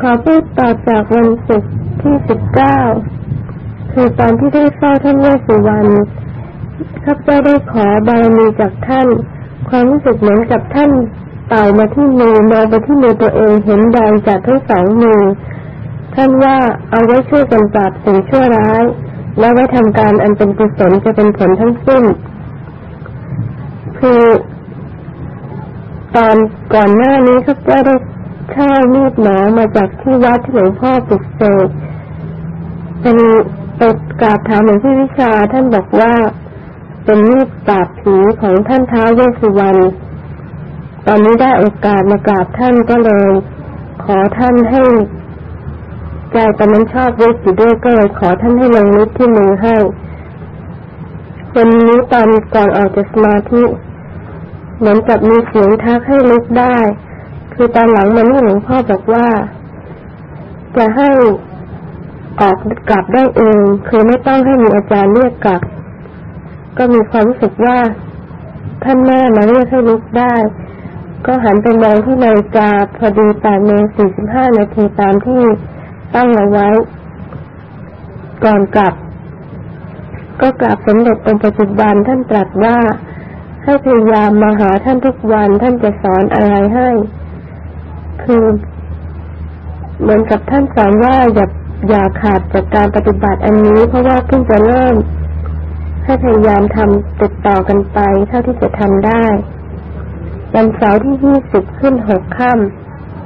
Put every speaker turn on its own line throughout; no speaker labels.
ขอพูดต่อจากวันศุกร์ที่สิบเก้าคือตอนที่ได้เฝ้าท่านเวสสุวรรณข้าพเจ้าได้ขอบารมีจากท่าน ความรู้สึกเหมือนกับท่านเป่ามาที่มือมองไปที่มือตัวเองเห็นแดงจากทั้งสองมือ ท่านว่าเอาไว้ช่วยกันปราบสิ่งชั่วร้าย และไว้ทำการอันเป็นกุศลจะเป็นผลทั้งสิ้น คือ ตอนก่อนหน้านี้ข้าพเจ้าได้ เช่ามีดหมอมาจากที่วัดที่หลวงพ่อปลุกเสกเป็นไปกราบถามหลวงพี่วิชาท่านบอกว่าเป็นมีดปราบผีของท่านท้าวเวสสุวรรณตอนนี้ได้โอกาสมากราบท่านก็เลย ขอท่านให้ใจตอนนั้นชอบเวสอยู่ด้วยก็เลยขอท่านให้ลงนิดที่มือให้วันนี้ตอนก่อนออกจากสมาธิเหมือนกับมีเสียงทักให้ลุกได้ คือตอนหลังมันนี่หลวงพ่อบอกว่า จะให้ออกกลับได้เอง คือไม่ต้องให้มีอาจารย์เรียกกลับ ก็มีความรู้สึกว่าท่านแม่มาเรียกให้ลุกได้ ก็หันไปมองที่นาฬิกาพอดีแปดโมงสี่สิบห้านาทีตามที่ตั้งเอาไว้ ก่อนกลับ ก็กลับสมเด็จเป็นปัจจุบันท่านตรัสว่าให้พยายามมาหาท่านทุกวันท่านจะสอนอะไรให้ คือเหมือนกับท่านสอนว่าอย่าอย่าขาดจากการปฏิบัติอันนี้ เพราะว่าเพิ่งจะเริ่มให้พยายามทำติดต่อกันไป เท่าที่จะทำได้วันเสาร์ที่ยี่สิบขึ้นหกค่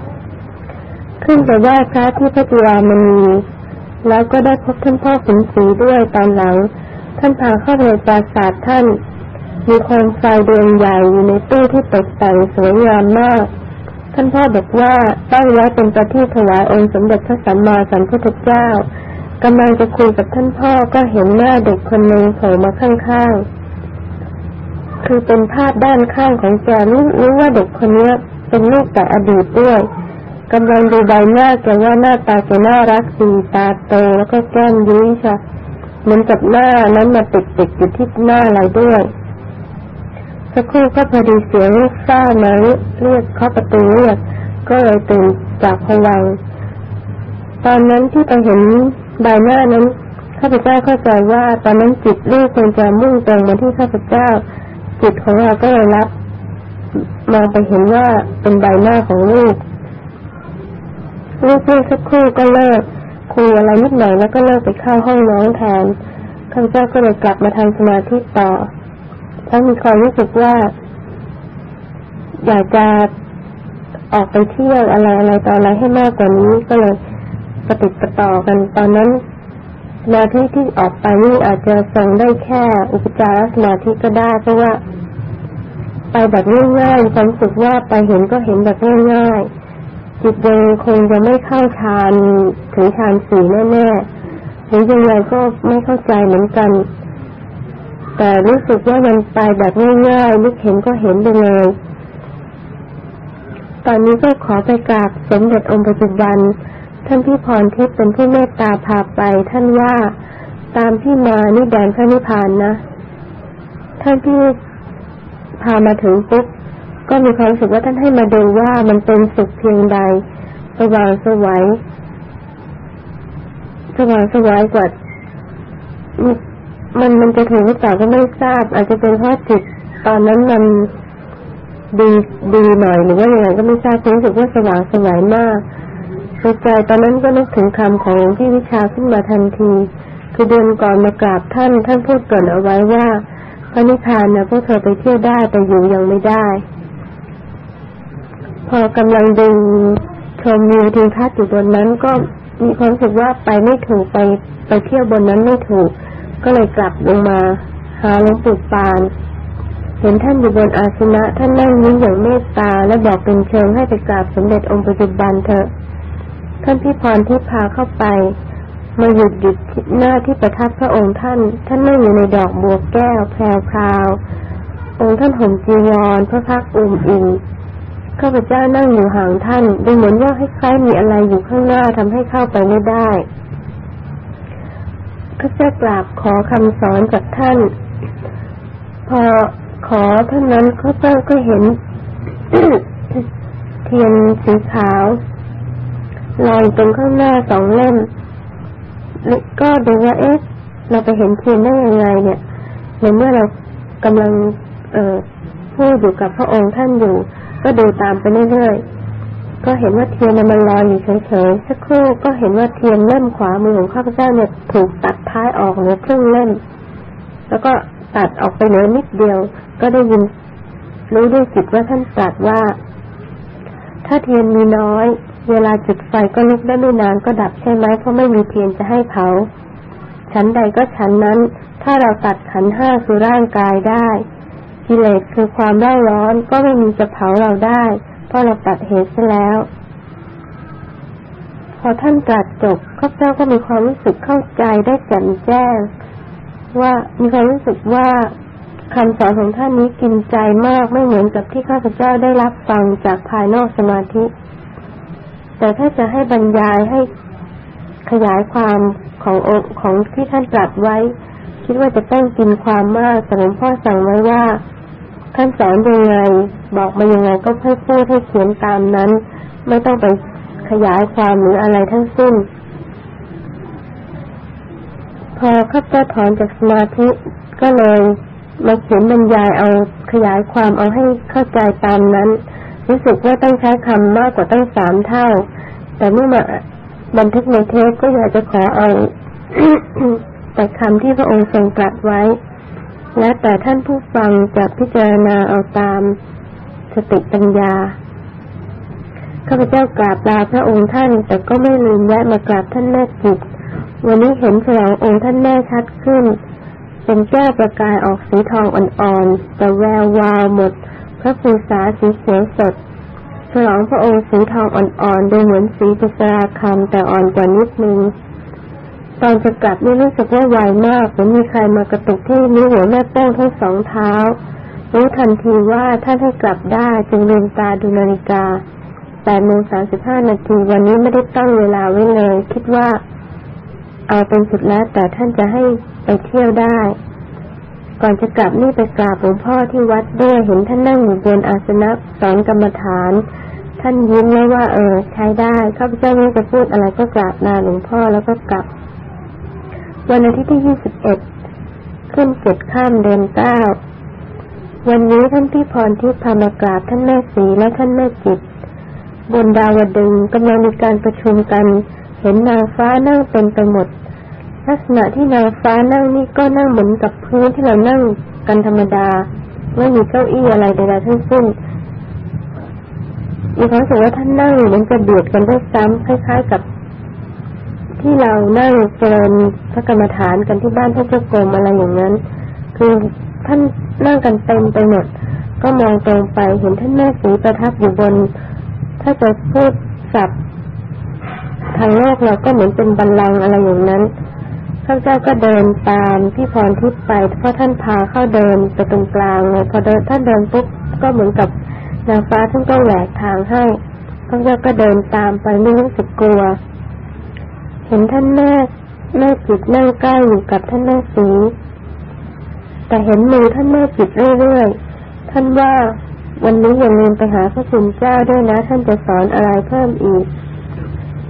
ำขึ้นไปไหว้พระที่พระจุฬามณีแล้วก็ได้พบท่านพ่อขุนศรีด้วยตอนหลัง ท่านพาเข้าไปปราสาทท่าน มีโคมไฟดวงใหญ่อยู่ในตู้ที่ตกแต่งสวยงามมาก ท่านพ่อบอกว่าตั้งไว้เป็นประทีปถวายองค์สมเด็จพระสัมมาสัมพุทธเจ้ากำลังจะคุยกับท่านพ่อก็เห็นหน้าเด็กคนหนึ่งโผล่มาข้างๆ คือเป็นภาพด้านข้างของแกรู้รู้ว่าเด็กคนนี้เป็นลูกแต่อดีตด้วยกำลังดูใบหน้าแกว่าหน้าตาแกน่ารักดีตาโตแล้วก็แก้มยุ้ยใช่เหมือนกับหน้านั้นมาติดติดอยู่ที่หน้าเราด้วย สักครู่ก็พอดีเสียงลูกซ่ามาเรียกเข้าประตูเรียกก็เลยตื่นจากพวังตอนนั้นที่ไปเห็นใบหน้านั้นข้าพเจ้าเข้าใจว่า ตอนนั้นจิตลูกควรจะมุ่งตรงมาที่ข้าพเจ้า จิตของเราก็เลยรับมองไปเห็นว่าเป็นใบหน้าของลูกลูกเพูดสักครู่ก็เลิกคุยอะไรนิดหน่อยแล้วก็เลิกไปเข้าห้องน้องแทนข้าพเจ้าก็เลยกลับมาทำสมาธิต่อ ทั้งมีความรู้สึกว่า อยากจะออกไปเที่ยวอะไรอะไรต่ออะไรให้มากกว่านี้ก็เลยปฏิปต่อกันตอนนั้นสมาธิที่ออกไปนี่อาจจะส่งได้แค่อุปจารสมาธิก็ได้เพราะว่า ไปแบบง่ายๆความสุขว่าไปเห็นก็เห็นแบบง่ายๆจิตยังคงจะไม่เข้าฌานถึงฌานสี่แน่ๆหรือยังไงก็ไม่เข้าใจเหมือนกัน แต่รู้สึกว่ามันไปแบบง่ายๆนึกเห็นก็เห็นไปเลยตอนนี้ก็ขอไปกราบสมเด็จองค์ปัจจุบัน ท่านพี่พรทิพย์เป็นผู้เมตตาพาไป ท่านว่าตามที่มานี่แดนพระนิพพานนะ ท่านที่พามาถึงปุ๊บก็มีความรู้สึกว่าท่านให้มาดูว่ามันเป็นสุขเพียงใดสว่างสวัยสว่างสวายกว่า มันมันจะถึงหรือเปล่าก็ไม่ทราบ อาจจะเป็นเพราะจิตตอนนั้นมันดีดีหน่อยหรือว่าอย่างไรก็ไม่ทราบรู้สึกว่าสว่างสวายมากในใจตอนนั้นก็นึกถึงคำของที่วิชาขึ้นมาทันที คือเดือนก่อนมากราบท่าน ท่านพูดก่อนเอาไว้ว่าพระนิพพานนะพวกเธอไปเที่ยวได้แต่อยู่ยังไม่ได้ พอกำลังดึงชมวิวทิวทัศน์อยู่บนนั้นก็มีความรู้สึกว่าไปไม่ถูกไปไปเที่ยวบนนั้นไม่ถูก ก็เลยกลับลงมา หาหลวงปู่ปาน เห็นท่านอยู่บนอาสนะท่านนั่งยิ้มอย่างเมตตาและบอกเป็นเชิงให้ไปกราบสมเด็จองค์ปัจจุบันเถอะท่านพี่พรที่พาเข้าไป มาหยุดหยุดหน้าที่ประทับพระองค์ท่าน ท่านนั่งอยู่ในดอกบัวแก้วแพรวพราวองค์ท่านห่มจีวรพระพักอุ่มอิ่มข้าพเจ้านั่งอยู่ห่างท่านดูเหมือนว่าให้คล้ายมีอะไรอยู่ข้างหน้าทำให้เข้าไปไม่ได้ ข้าพเจ้ากราบขอคำสอนจากท่าน พอขอท่านนั้นข้าพเจ้าก็เห็น เทียนสีขาวลอยตรงข้างหน้าสองเล่มก็ดูว่าเอ๊ะเราไปเห็นเทียนได้ยังไงเนี่ยในเมื่อเรากำลัง เออพูดอยู่กับพระองค์ท่านอยู่ ก็ดูตามไปเรื่อยๆ ก็เห็นว่าเทียนมันลอยอยู่เฉยๆสักครู่ก็เห็นว่าเทียนเล่มขวามือของข้าพเจ้าเนี่ยถูกตัดท้ายออกเหลือครึ่งเล่ม แล้วก็ตัดออกไปเหลือนิดเดียว ก็ได้ยินรู้ด้วยจิตว่าท่านตรัสว่า ถ้าเทียนมีน้อย เวลาจุดไฟก็ลุกได้ไม่นานก็ดับใช่ไหมเพราะไม่มีเทียนจะให้เผาชั้นใดก็ชั้นนั้น ถ้าเราตัดขันห้าคือร่างกายได้ กิเลสคือความได้ร้อนก็ไม่มีจะเผาเราได้ เพราะเราตัดเหตุซะแล้ว พอท่านตรัสจบข้าพเจ้าก็มีความรู้สึกเข้าใจได้แจ่มแจ้ง ว่ามีความรู้สึกว่าคำสอนของท่านนี้กินใจมากไม่เหมือนกับที่ข้าพเจ้าได้รับฟังจากภายนอกสมาธิ แต่ถ้าจะให้บรรยายให้ขยายความขององค์ของที่ท่านตรัสไว้ คิดว่าจะต้องกินความมากแต่หลวงพ่อสั่งไว้ว่า ท่านสอนยังไงบอกมายังไงก็ให้พูดให้เขียนตามนั้น ไม่ต้องไปขยายความหรืออะไรทั้งสิ้น พอข้าพเจ้าถอนจากสมาธิก็เลยมาเขียนบรรยายเอาขยายความเอาให้เข้าใจตามนั้น รู้สึกว่าต้องใช้คำมากกว่าตั้งสามเท่า แต่เมื่อมาบันทึกในเทปก็อยากจะขอเอาแต่คำที่พระองค์ทรงตรัสไว้ และแต่ท่านผู้ฟังจะพิจารณาเอาตามสติปัญญาข้าพเจ้ากราบลาพระองค์ท่าน แต่ก็ไม่ลืมแวะมากราบท่านแม่จิต วันนี้เห็นฉลององค์ท่านแม่ชัดขึ้น เป็นแก้วประกายออกสีทองอ่อนๆ แต่แวววาวหมด พระภูษาสีเขียวสด ฉลองพระองค์สีทองอ่อนๆ ดูเหมือนสีปิศราคำแต่อ่อนกว่านิดนึง ตอนจะกลับนี่รู้สึกว่าไวมากเหมือนมีใครมากระตุกที่นิ้วหัวแม่โป้งทั้งสองเท้า รู้ทันทีว่าท่านให้กลับได้จึงลืมตาดูนาฬิกาแปดโมงสามสิบห้านาทีวันนี้ไม่ได้ตั้งเวลาไว้เลย คิดว่า เอาเป็นสุดแล้ว แต่ท่านจะให้ไปเที่ยวได้ ก่อนจะกลับนี่ไปกราบหลวงพ่อที่วัดด้วยเห็นท่านนั่งอยู่บนอาสนะสอนกรรมฐาน ท่านยิ้มแล้วว่า เออ ใช้ได้ข้าพเจ้าไม่จะพูดอะไรก็กราบลาหลวงพ่อแล้วก็กลับ วันอาทิตย์ที่ยี่สิบเอ็ดขึ้นเจ็ดข้ามเดือนเก้า วันนี้ท่านพี่พรที่พามากราบท่านแม่สีและท่านแม่จิต บนดาวดึงกำลังมีการประชุมกัน เห็นนางฟ้านั่งเต็มไปหมด ลักษณะที่นางฟ้านั่งนี่ก็นั่งเหมือนกับพื้นที่เรานั่งกันธรรมดา ไม่มีเก้าอี้อะไรใดๆทั้งสิ้นมีความรู้สึกว่าท่านนั่งเหมือนจะเบียดกันด้วยซ้ำคล้าย ๆ กับ ที่เรานั่งเจริญพระกรรมฐานกันที่บ้านพระเจ้ากรมอะไรอย่างนั้น คือท่านนั่งกันเต็มไปหมด ก็มองตรงไปเห็นท่านแม่สีประทับอยู่บน ถ้าจะพูดสับทางโลกเราก็เหมือนเป็นบัลลังอะไรอย่างนั้นข้าเจ้าก็เดินตามพี่พรทิพย์ไปเพราะท่านพาเข้าเดินไปตรงกลางเลยพอเดินท่านเดินปุ๊บก็เหมือนกับนางฟ้าท่านก็แหวกทางให้พระเจ้าก็เดินตามไปไม่รู้สึกกลัว เห็นท่านแม่แม่จิตนั่งใกล้อยู่กับท่านแม่สี แต่เห็นมือท่านแม่จิตเรื่อยๆ ท่านว่าวันนี้อย่าลืมไปหาพระคุณเจ้าด้วยนะ ท่านจะสอนอะไรเพิ่มอีก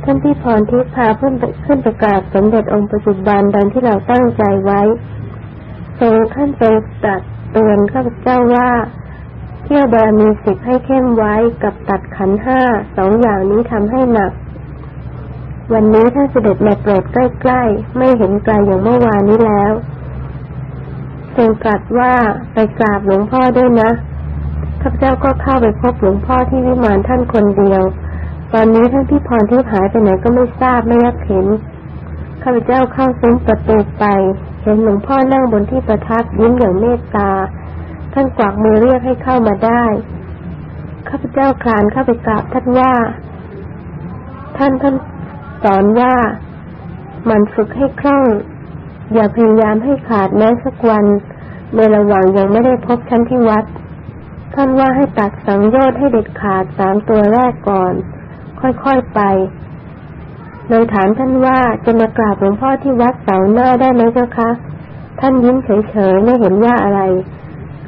ท่านที่พรทิพพาขึ้นขึ้นประกาศสมเด็จองค์ปัจจุบันดังที่เราตั้งใจไว้ทรงท่านทรงตรัสเตือนข้าพเจ้าว่าเที่ยวบารมีสิบให้เข้มไว้กับตัดขันห้าสองอย่างนี้ทำให้หนัก วันนี้ท่าเสด็จมาโปรดใกล้ๆ ไม่เห็นไกลอย่างเมื่อวานนี้แล้วทรงตรัสว่าไปกราบหลวงพ่อด้วยนะข้าพเจ้าก็เข้าไปพบหลวงพ่อที่วิมานท่านคนเดียว ตอนนี้ท่านพี่พรที่หายไปไหนก็ไม่ทราบไม่ยักเห็นข้าพเจ้าเข้าซุ้มประตูไป เห็นหลวงพ่อนั่งบนที่ประทับยิ้มอย่างเมตตา ท่านกวักมือเรียกให้เข้ามาได้ข้าพเจ้าคลานเข้าไปกราบท่านว่า ท่านท่าน สอนว่ามันฝึกให้คล่อง อย่าพยายามให้ขาดแม้สักวันในระหว่างยังไม่ได้พบชั้นที่วัด ท่านว่าให้ตัดสังโยชน์ให้เด็ดขาดสามตัวแรกก่อน ค่อยๆไปเลยถามท่านว่าจะมากราบหลวงพ่อที่วัดเสาหน้าได้ไหมเจ้าคะ ท่านยิ้มเฉยๆไม่เห็นว่าอะไร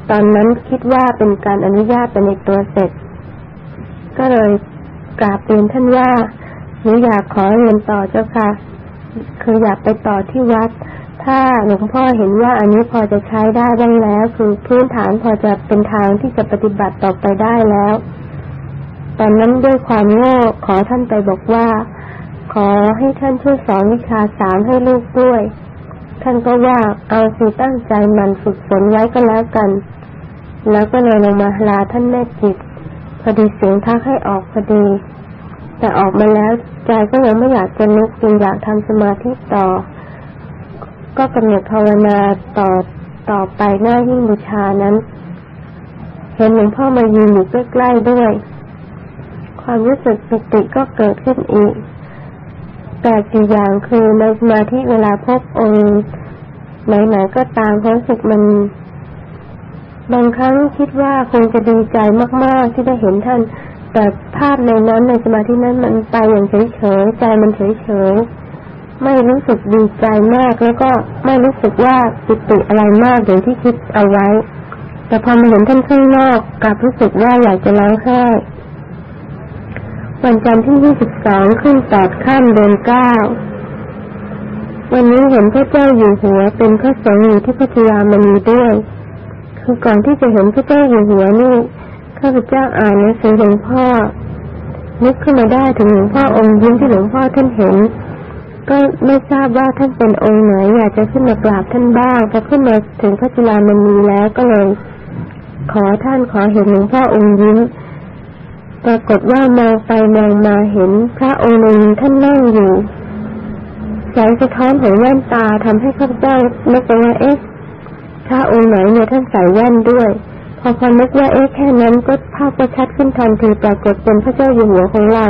ตอนนั้นคิดว่าเป็นการอนุญาตไปในตัวเสร็จ ก็เลยกราบเรียนท่านว่า หนูอยากขอเรียนต่อเจ้าค่ะ คืออยากไปต่อที่วัด ถ้าหลวงพ่อเห็นว่าอันนี้พอจะใช้ได้บ้างแล้ว คือพื้นฐานพอจะเป็นทางที่จะปฏิบัติต่อไปได้แล้ว ตอนนั้นด้วยความโง่ขอท่านไปบอกว่า ขอให้ท่านช่วยสอนวิชาสามให้ลูกด้วย ท่านก็ว่าเอาสิตั้งใจมันฝึกฝนไว้ก็แล้วกัน แล้วก็เลยลงมาลาท่านแม่จิตพอดีเสียงทักให้ออกพอดี แต่ออกมาแล้วใจก็ยังไม่อยากจะลุกจึงอยากทำสมาธิต่อ ก็กำหนดภาวนาต่อต่อไปหน้ายิ่งบูชานั้น เห็นหลวงพ่อมายืนอยู่ใกล้ๆด้วย ความรู้สึกปิติก็เกิดขึ้นอีก แต่กี่อย่างคือในสมาธิเวลาพบองค์ไหนๆก็ตามความรู้สึกมันบางครั้งคิดว่าคงจะดีใจมาก ๆ ที่ได้เห็นท่าน แต่ภาพในนั้นในสมาธินั้นมันไปอย่างเฉยๆใจมันเฉยๆไม่รู้สึกดีใจมากแล้วก็ไม่รู้สึกว่าปิติอะไรมากอย่างที่คิดเอาไว้ แต่พอมาเห็นท่านข้างนอกกลับรู้สึกว่าอยากจะร้องไห้วันจันทร์ที่ 22 ขึ้นแปดข้ามเดือนเก้าวันนี้เห็นพระเจ้าอยู่หัวเป็นพระสงฆ์อยู่ที่พัทยามณีด้วย คือก่อนที่จะเห็นพระเจ้าอยู่หัวนี่ ข้าพเจ้าอ่านหนังสือหลวงพ่อ นึกขึ้นมาได้ถึงหลวงพ่อองค์ยิ้มที่หลวงพ่อท่านเห็น ก็ไม่ทราบว่าท่านเป็นองค์ไหนอยากจะขึ้นมากราบท่านบ้างพอขึ้นมาถึงพระจุลามณีแล้วก็เลย ขอท่านขอเห็นหลวงพ่อองค์ยิ้มปรากฏว่ามองไปมองมาเห็นพระองค์หนึ่งท่านนั่งอยู่แสงสะท้อนของแว่นตาทำให้ข้าพเจ้านึกไปว่าเอ๊ะพระองค์ไหนเนี่ยท่านใส่แว่นด้วย พอพอนึกว่าเอ๊ะแค่นั้นก็ภาพก็ชัดขึ้นทันทีปรากฏเป็นพระเจ้าอยู่หัวของเรา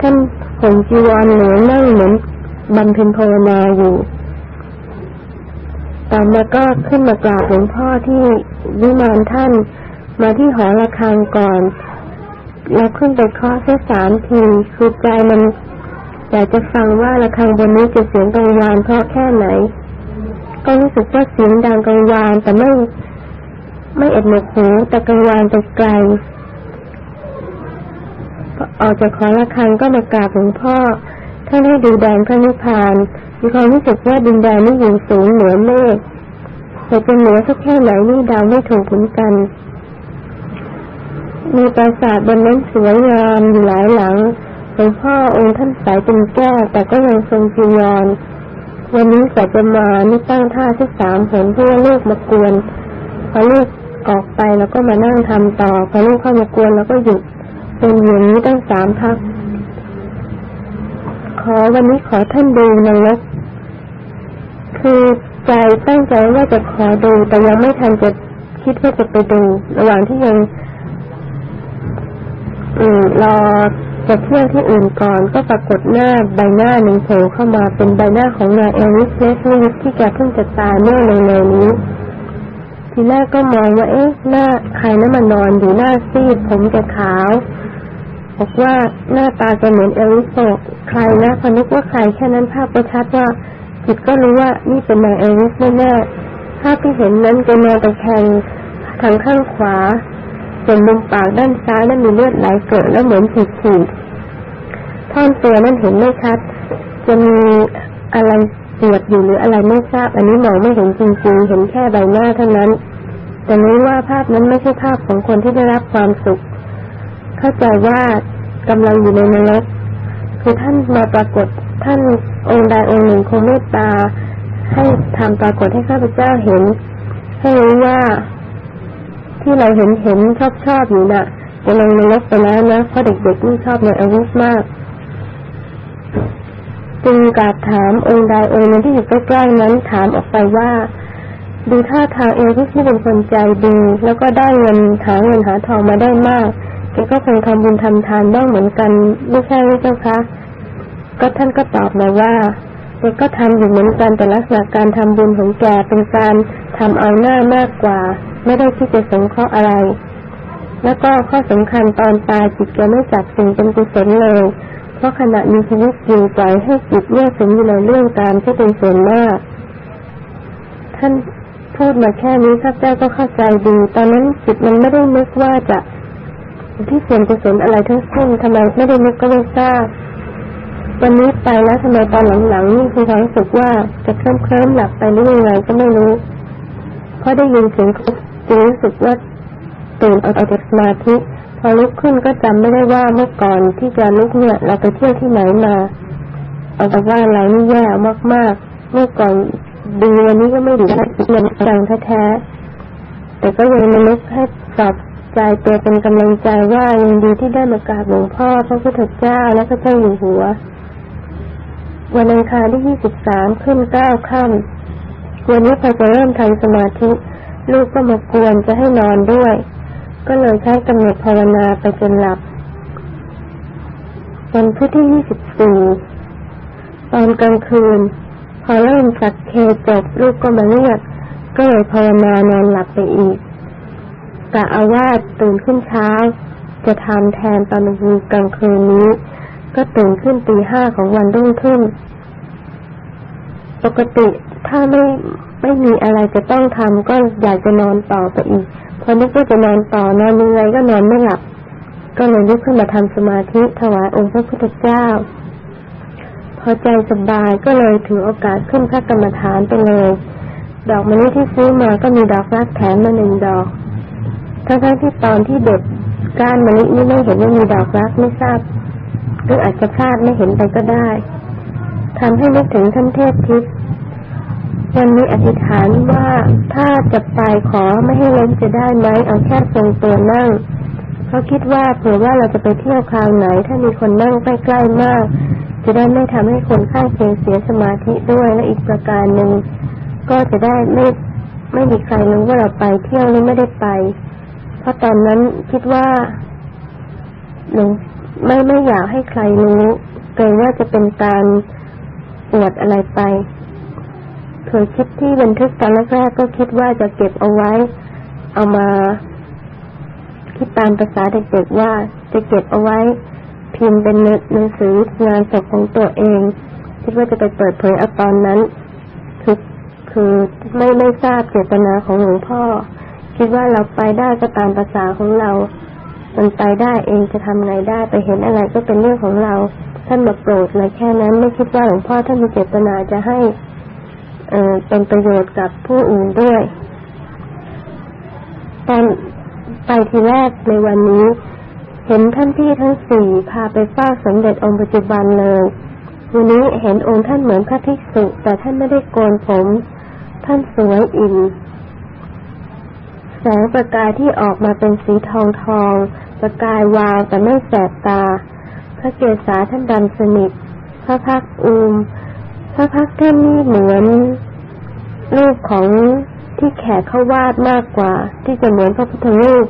ท่านห่มจีวรเหลืองนั่งเหมือนบำเพ็ญภาวนาอยู่ต่อมาก็ขึ้นมากราบหลวงพ่อที่วิมานท่านมาที่หอระฆังก่อน แล้วขึ้นไปเคาะแค่สามทีคือใจมันอยากจะฟังว่าระฆังบนนี้จะเสียงกังวานเพราะแค่ไหน ก็รู้สึกว่าเสียงดังกังวานแต่ไม่ ไม่เอ็ดหนวกหูแต่กังวานไปไกลออกจากขอระฆังก็มากราบหลวงพ่อท่านให้ดูแดงพระนิพพานมีความรู้สึกว่าดินแดนนี้อยู่สูงเหนือเมฆแต่จะเหนือสักแค่ไหนนี่ดาวไม่ถูกเหมือนกัน มีปราสาทบนนั้นสวยงามอยู่หลายหลังหลวงพ่อองค์ท่านใสเป็นแก้วแต่ก็ยังทรงจีวรวันนี้สัจะมานี่ตั้งท่าที่สามเห็นเพื่อเลูกมากวนพอลูก ออกไปแล้วก็มานั่งทำต่อพอลูกเข้ามากวนแล้วก็หยุดเป็นอย่างนี้ตั้งสามพัก ขอวันนี้ขอท่านดูนรกคือใจตั้งใจว่าจะขอดูแต่ยังไม่ทันจะคิดว่าจะไปดู ระหว่างที่ยังอืมรอจะเที่ยวที่อื่นก่อนก็ปรากฏหน้าใบหน้าหนึ่งโผล่เข้ามาเป็นใบหน้าของนายเอลิสเลสลิสที่แกเพิ่งจะตายเมื่อเร็วๆนี้ ทีแรกก็มองว่า เอ๊ะ หน้าใครนั่นมานอนอยู่หน้าซีดผมจะขาว บอกว่าหน้าตาจะเหมือนเอลิสบอกใครนะพนึกว่าใครแค่นั้นภาพประชัดว่าจิตก็รู้ว่านี่เป็นนายเอลิสแน่ๆภาพที่เห็นนั้นจะนอนตะแคงทางข้างขวา ส่วนมุมปากด้านซ้ายนั้นมีเลือดไหลเกิดแล้วเหมือนฉีดฉีดท่อนตัวนั้นเห็นไม่ชัด จะมีอะไร ปวดอยู่หรืออะไรไม่ทราบ อันนี้มองไม่เห็นจริงๆ เห็นแค่ใบหน้าเท่านั้น แต่รู้ว่าภาพนั้นไม่ใช่ภาพของคนที่ได้รับความสุข เข้าใจว่ากำลังอยู่ในนรกคือท่านมาปรากฏท่านองค์ใดองค์หนึ่งคงเมตตา ให้ทำปรากฏให้ข้าพเจ้าเห็น ให้รู้ว่า ที่เราเห็นเห็นชอบชอบอยู่นะ่ะจะลงนรกไปแล้วนะเพราะเด็กๆนี่ชอบในอาวุธมาก จึงกราบถามองค์ใดองค์หนึ่งที่อยู่ใกล้ๆนั้นถามออกไปว่า ดูท่าทางเอวิสที่เป็นคนใจดี แล้วก็ได้เงินหาเงินหาทองมาได้มากแกก็คงทำบุญทำทานบ้างเหมือนกันไม่ใช่ไหมเจ้าคะก็ท่านก็ตอบมาว่าแกก็ทำอยู่เหมือนกันแต่ลักษณะการทำบุญของแกเป็นการทำเอาหน้ามากกว่า ไม่ได้ที่จะสงเคราะห์อะไร แล้วก็ข้อสำคัญตอนตายจิตจะไม่จับสิ่งเป็นกุศลเลย เพราะขณะมีชีวิตอยู่ปล่อยให้จิตเมื่อสมอยู่ในเรื่องการที่เป็นส่วนมาก ท่านพูดมาแค่นี้ข้าพเจ้าก็เข้าใจดี ตอนนั้นจิตมันไม่ได้นึกว่าจะที่ส่วนกุศลอะไรทั้งสิ้นทำไมไม่ได้นึกก็ไม่ทราบวันนี้ไปแล้วทำไมตอนหลังๆนี่คือความรู้สึกว่าจะเคลิ้มเคลิ้มหลับไปหรือยังไงก็ไม่รู้ เพราะได้ยินเสียงจึงรู้สึกว่าตื่นออกจากสมาธิ อลุกขึ้นก็จำไม่ได้ว่าเมื่อก่อนที่จะลุกเนี่ย เราไปเที่ยวที่ไหนมาเอาแต่ว่าเรานี่แย่มากๆ เมื่อก่อนดีวันนี้ก็ไม่ดีแล้วยังจังแท้ๆแต่ก็ยังนึกให้สอบใจตัวเป็นกำลังใจว่ายังดีที่ได้มากราบหลวงพ่อพระพุทธเจ้าและพระเจ้าอยู่หัว วันอังคารที่ยี่สิบสามขึ้นเก้าค่ำวันนี้พอจะเริ่มทำสมาธิ ลูกก็มากวนจะให้นอนด้วย ก็เลยใช้กำหนดภาวนาไปจนหลับ วันพุธที่ยี่สิบสี่ตอนกลางคืน พอเริ่มสักเคจบลูกก็มาเรียก ก็เลยภาวนานอนหลับไปอีกกะเอาว่าตื่นขึ้นเช้า จะทำแทนตอนกลางคืนนี้ ก็ตื่นขึ้นตีห้าของวันรุ่งขึ้น ปกติถ้าไม่ไม่มีอะไรจะต้องทำก็อยากจะนอนต่อไปอีก พอนึกว่าจะนอนต่อนอนยังไงก็นอนไม่หลับ ก็เลยลุกขึ้นมาทำสมาธิถวายองค์พระพุทธเจ้า พอใจสบายก็เลยถือโอกาสขึ้นพระกรรมฐานไปเลย ดอกมะลิที่ซื้อมาก็มีดอกรักแถมมาหนึ่งดอกทั้งๆที่ตอนที่เด็ดก้านมะลินี่ไม่เห็นว่ามีดอกรักไม่ทราบหรืออาจจะพลาดไม่เห็นไปก็ได้ทำให้นึกถึงท่านเทพทิพย์ วันนี้อธิษฐานว่าถ้าจะไปขอไม่ให้ล้มจะได้ไหมเอาแค่ทรงตัวนั่งเพราคิดว่าเผื่อว่าเราจะไปเที่ยวคราวไหน ถ้ามีคนนั่งใกล้ๆมาก จะได้ไม่ทำให้คนข้างเคียงเสียสมาธิด้วยและอีกประการหนึ่งก็จะได้ไม่ไม่มีใครรู้ว่าเราไปเที่ยวหรือไม่ได้ไป เพราะตอนนั้นคิดว่าหนูไม่ไม่อยากให้ใครรู้เกรงว่าจะเป็นการอวดอะไรไป เคยคิดที่บันทึกตอนแรกๆก็คิดว่าจะเก็บเอาไว้ เอามา คิดตามภาษาเด็กๆว่าจะเก็บเอาไว้ พิมพ์เป็นหนังสืองานศพของตัวเองคิดว่าจะไปเปิดเผยเอาตอนนั้น คือคือไม่ไม่ทราบเจตนาของหลวงพ่อ คิดว่าเราไปได้ก็ตามภาษาของเรามันไปได้เองจะทำไงได้ไปเห็นอะไรก็เป็นเรื่องของเรา ท่านมาโปรดเลยแค่นั้น ไม่คิดว่าหลวงพ่อท่านมีเจตนาจะให้ เออเป็นประโยชน์กับผู้อื่นด้วยตอนไปทีแรกในวันนี้ เห็นท่านพี่ทั้งสี่พาไปเฝ้าสมเด็จองค์ปัจจุบันเลยวันนี้เห็นองค์ท่านเหมือนพระภิกษุ แต่ท่านไม่ได้โกนผม ท่านสวยอิ่มแสงประกายที่ออกมาเป็นสีทองทอง ประกายวาวแต่ไม่แสบตา พระเกศาท่านดำสนิท พระพักอูม พระพักท่านนี่เหมือนรูปของที่แขกเขาวาดมากกว่า ที่จะเหมือนพระพุทธรูป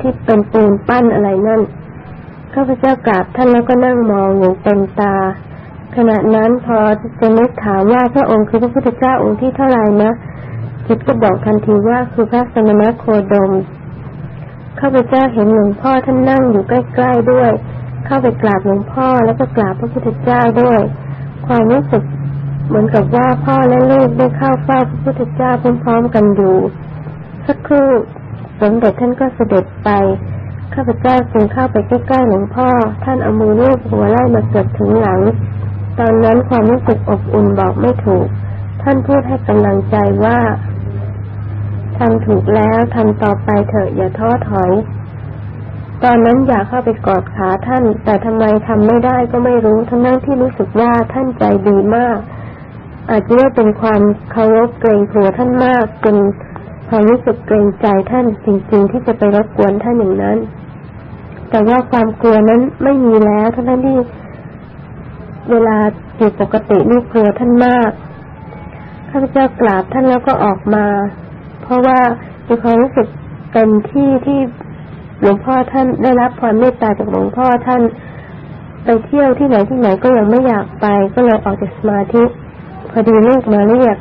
ที่เป็นปูนปั้นอะไรนั่นข้าพเจ้ากราบท่านแล้วก็นั่งมองอย่างเต็มตา ขณะนั้นพอจะนึกถามว่าพระองค์คือพระพุทธเจ้าองค์ที่เท่าไหร่นะจิตก็บอกทันทีว่าคือพระสมณโคดมข้าพเจ้าเห็นหลวงพ่อท่านนั่งอยู่ใกล้ๆด้วย เข้าไปกราบหลวงพ่อแล้วก็กราบพระพุทธเจ้าด้วย ความรู้สึกเหมือนกับว่าพ่อและลูกได้เข้าเฝ้าพระพุทธเจ้าพร้อมๆกันอยู่ สักครู่สมเด็จท่านก็เสด็จไป ข้าพเจ้าจึงเข้าไปใกล้ๆหลวงพ่อ ท่านเอามือลูบหัวไล่มาเกือบถึงหลัง ตอนนั้นความรู้สึกอบอุ่นบอกไม่ถูก ท่านพูดให้กำลังใจว่าทำถูกแล้วทำต่อไปเถอะอย่าท้อถอย ตอนนั้นอยากเข้าไปกอดขาท่าน แต่ทำไมทำไม่ได้ก็ไม่รู้ทั้งนั้นที่รู้สึกว่าท่านใจดีมาก อาจจะว่าเป็นความเคารพเกรงกลัวท่านมากจนความรู้สึกเกรงใจท่านจริง ๆ ที่จะไปรบกวนท่านอย่างนั้น แต่ว่าความกลัวนั้นไม่มีแล้วทั้งนั้นที่เวลาอยู่ปกตินี่กลัวท่านมากข้าพเจ้ากราบท่านแล้วก็ออกมา เพราะว่ามีความรู้สึกเต็มที่ที่ หลวงพ่อท่านได้รับความเมตตาจากหลวงพ่อท่านไปเที่ยวที่ไหนที่ไหนก็ยังไม่อยากไป ก็เลยออกจากสมาธิพอดีลูกมาเรียก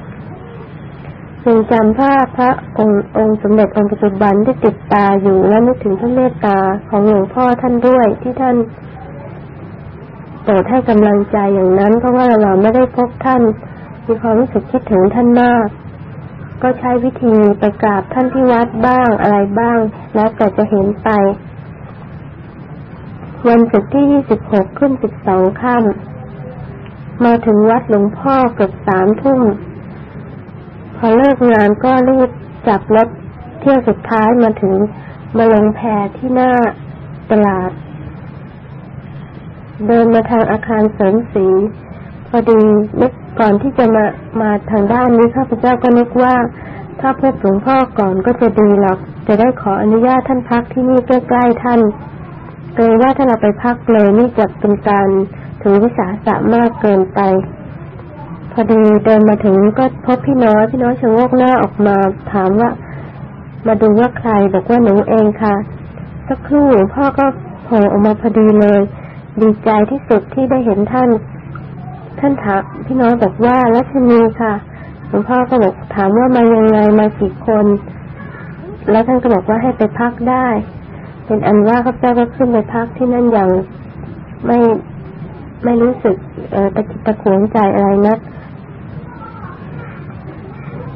ยังจำภาพพระองค์องค์สมเด็จองค์ปัจจุบันที่ติดตาอยู่และนึกถึงพระเมตตาของหลวงพ่อท่านด้วยที่ท่านโปรดให้กำลังใจอย่างนั้น เพราะว่าเราไม่ได้พบท่านมีความรู้สึกคิดถึงท่านมาก ก็ใช้วิธีไปกราบท่านที่วัดบ้างอะไรบ้าง แล้วแต่จะเห็นไป วันศุกร์ที่ยี่สิบหกขึ้นสิบสองค่ำมาถึงวัดหลวงพ่อเกือบสามทุ่ม พอเลิกงานก็รีบจับรถเที่ยวสุดท้ายมาถึงมาลงแพที่หน้าตลาด เดินมาทางอาคารเสริมสี พอดีนึกก่อนที่จะมามาทางด้านนี้ข้าพเจ้าก็นึกว่า ถ้าพบหลวงพ่อก่อนก็จะดีหรอก จะได้ขออนุญาตท่านพักที่นี่ใกล้ๆท่านเกรงว่าถ้าเราไปพักเลยนี่จะเป็นการถือวิสาสะมากเกินไป พอดีเดินมาถึงก็พบพี่น้อยพี่น้อยชะโงกหน้าออกมาถามว่า มาดูว่าใครบอกว่าหนูเองค่ะสักครู่พ่อก็โผล่ออกมาพอดีเลย ดีใจที่สุดที่ได้เห็นท่าน ท่านถามพี่น้อยบอกว่ารัชนีค่ะหลวงพ่อก็บอกถามว่ามายังไงมากี่คน แล้วท่านก็บอกว่าให้ไปพักได้ เป็นอันว่าข้าพเจ้าก็ขึ้นไปพักที่นั่นอย่างไม่ไม่รู้สึกตะกิดตะขวงใจอะไรนัก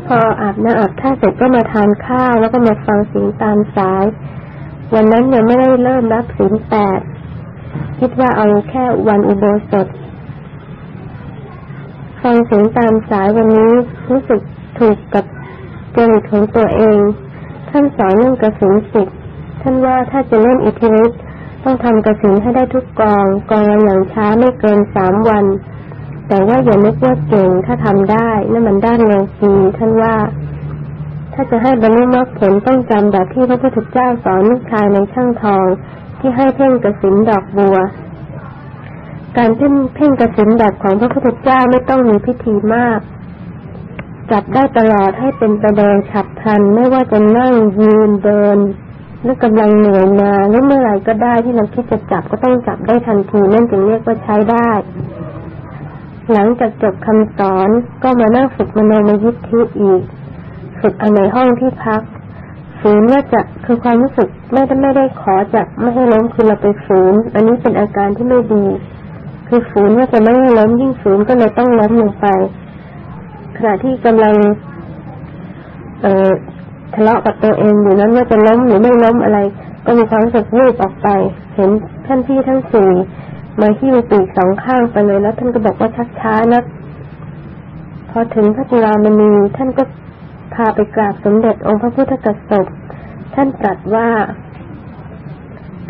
พออาบน้ำอาบท่าเสร็จก็มาทานข้าว แล้วก็มาฟังสียงตามสาย วันนั้นยังไม่ได้เริ่มรับศีลแปดคิดว่าเอาแค่วันอุโบสถ ฟังเสียงตามสายวันนี้รู้สึกถูกกับจริตของตัวเอง ท่านสอนเรื่องกระสุนสิบท่านว่าถ้าจะเล่นอิทธิฤทธิ์ต้องทำกระสุนให้ได้ทุกกองกองละอย่างช้าไม่เกินสามวัน แต่ว่าอย่านึกว่าเก่งถ้าทำได้นั่นมันด้านเร็วปีท่านว่า ถ้าจะให้บรรลุมรรคผลต้องจำแบบที่พระพุทธเจ้าสอนลูกชายในช่างทอง ที่ให้เพ่งกระสินดอกบัว การเพ่งเพ่งกระสินแบบของพระพุทธเจ้าไม่ต้องมีพิธีมาก จับได้ตลอดให้เป็นประเดงฉับพลันไม่ว่าจะนั่งยืนเดินหรือกำลังเหนื่อยมาหรือเมื่อไรก็ได้ที่เราคิดจะจับก็ต้องจับได้ทันทีนั่นจึงเรียกว่าใช้ได้ หลังจากจบคำสอนก็มานั่งฝึกมโนมยิทธิอีก ฝึกเอาในห้องที่พักฝืนว่าจะคือความรู้สึกไม่ได้ไม่ได้ขอจะไม่ให้ล้มคือเราไปฝืน อันนี้เป็นอาการที่ไม่ดี คือฝืนว่าจะไม่ล้มยิ่งฝืนก็เลยต้องล้มลงไป ขณะที่กำลัง เออทะเลาะกับตัวเองอยู่นั้นว่าจะล้มหรือไม่ล้มอะไร ก็มีความรู้สึกวูบออกไป เห็นท่านพี่ทั้งสี่มาที่มปีกสองข้างไปเลยแล้ว ท่านก็บอกว่าชักช้านะพอถึงพระจุลามณีท่านก็พาไปกราบสมเด็จองค์พระพุทธกษัตริย์ท่านตรัสว่า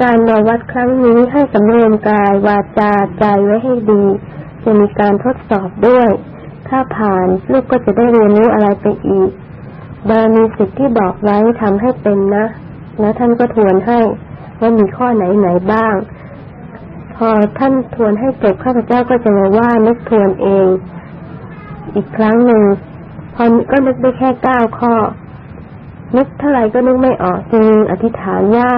การมาวัดครั้งนี้ให้สำรวมกายวาจาใจไว้ให้ดี จะมีการทดสอบด้วย ถ้าผ่านลูกก็จะได้เรียนรู้อะไรไปอีกบารมีสิทธิ์ที่บอกไว้ทำให้เป็นนะ แล้วท่านก็ทวนให้ว่ามีข้อไหนไหนบ้าง พอท่านทวนให้จบข้าพเจ้าก็จะมาว่านึกทวนเอง อีกครั้งหนึ่งพอก็นึกได้แค่เก้าข้อนึกเท่าไหร่ก็นึกไม่ออกจึงอธิษฐานว่า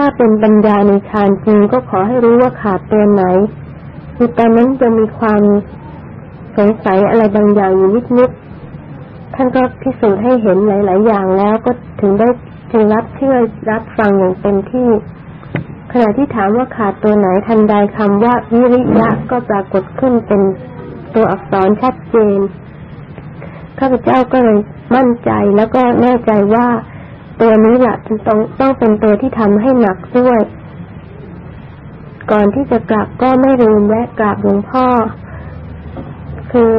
ถ้าเป็นปัญญาในฌานจริงก็ขอให้รู้ว่าขาดตัวไหนคือตอนนั้นจะมีความสงสัยอะไรบางอย่างอยู่นิดๆท่านก็พิสูจน์ให้เห็นหลาย ๆ อย่างแล้วก็ถึงได้จึงรับเชื่อรับฟังอย่างเต็มที่ขณะที่ถามว่าขาดตัวไหนทันใดคำว่าวิริยะก็ปรากฏขึ้นเป็นตัวอักษรชัดเจนข้าพเจ้าก็เลยมั่นใจแล้วก็แน่ใจว่า ตัวนี้แหละต้องต้องเป็นตัวที่ทำให้หนักด้วย ก่อนที่จะกลับก็ไม่ลืมแวะกราบหลวงพ่อ คือ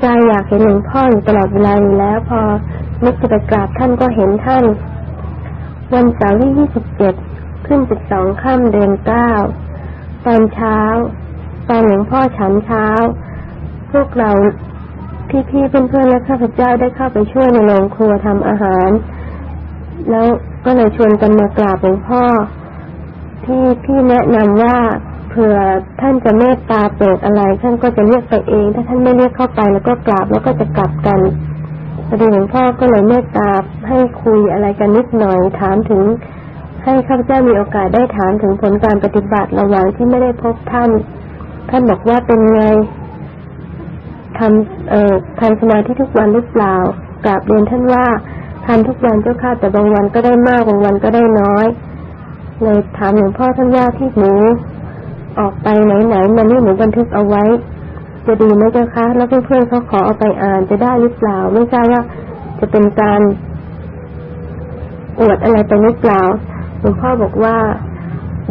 ใจอยากเห็นหลวงพ่ออยู่ตลอดเวลาอยู่แล้ว พอนึกจะไปกราบท่านก็เห็นท่าน วันเสาร์ที่ยี่สิบเจ็ดขึ้นสิบสองค่ำเดือนเก้าตอนเช้า ตอนหลวงพ่อฉันเช้า พวกเราพี่ๆเพื่อนๆและข้าพเจ้าได้เข้าไปช่วยในโรงครัวทำอาหาร แล้วก็เลยชวนกันมากราบหลวงพ่อ ที่พี่แนะนำว่าเผื่อท่านจะเมตตาโปรดอะไร ท่านก็จะเรียกไปเอง ถ้าท่านไม่เรียกเข้าไปแล้วก็กราบแล้วก็จะกลับกันพอดีหลวงพ่อก็เลยเมตตาให้คุยอะไรกันนิดหน่อยถามถึง ให้ข้าพเจ้ามีโอกาสได้ถามถึงผลการปฏิบัติระหว่างที่ไม่ได้พบท่าน ท่านบอกว่าเป็นไงทำเอ่อทำสมาธิทุกวันหรือเปล่ากราบเรียนท่านว่า ทำทุกวันเจ้าค่ะแต่บางวันก็ได้มากบางวันก็ได้น้อยเลยถามหลวงพ่อท่านว่าที่หนูออกไปไหนๆมันนี่หนูบันทึกเอาไว้ จะดีไหมเจ้าคะแล้วเพื่อนๆเขาขอเอาไปอ่านจะได้หรือเปล่า ไม่ทราบว่าจะเป็นการอวดอะไรไปหรือเปล่าหลวงพ่อบอกว่า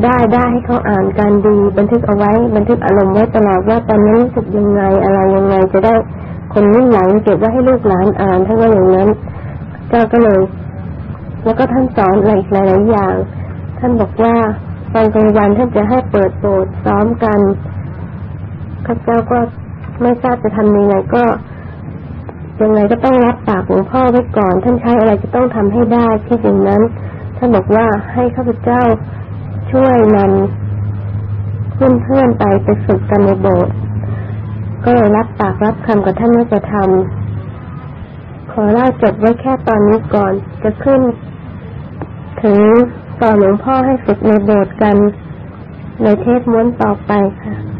ได้ได้ให้เขาอ่านการดี บันทึกเอาไว้ บันทึกอารมณ์ไว้ตลอดว่าตอนนี้รู้สึกยังไงอะไรยังไง จะได้คนรุ่นหลังเก็บไว้ให้ลูกหลานอ่านถ้าว่าอย่างนั้น เจ้าก็เลยแล้วก็ท่านสอนอะไรหลายๆอย่าง ท่านบอกว่าตอนกลางวันท่านจะให้เปิดโบสถ์ซ้อมกันข้าเจ้าก็ไม่ทราบจะทำยังไงก็ยังไงก็ต้องรับปากหลวงพ่อไว้ก่อน ท่านใช้อะไรจะต้องทำให้ได้ที่อย่างนั้น ท่านบอกว่าให้ข้าพเจ้าช่วยนำเพื่อนๆไปไปฝึกกันในโบสถ์ก็เลยรับปากรับคำกับท่านว่าจะทำ ขอเล่าจบไว้แค่ตอนนี้ก่อน จะขึ้น ถึงต่อนหลวงพ่อให้ฝึกในโบสถ์กัน ในเทศม้วนต่อไปค่ะ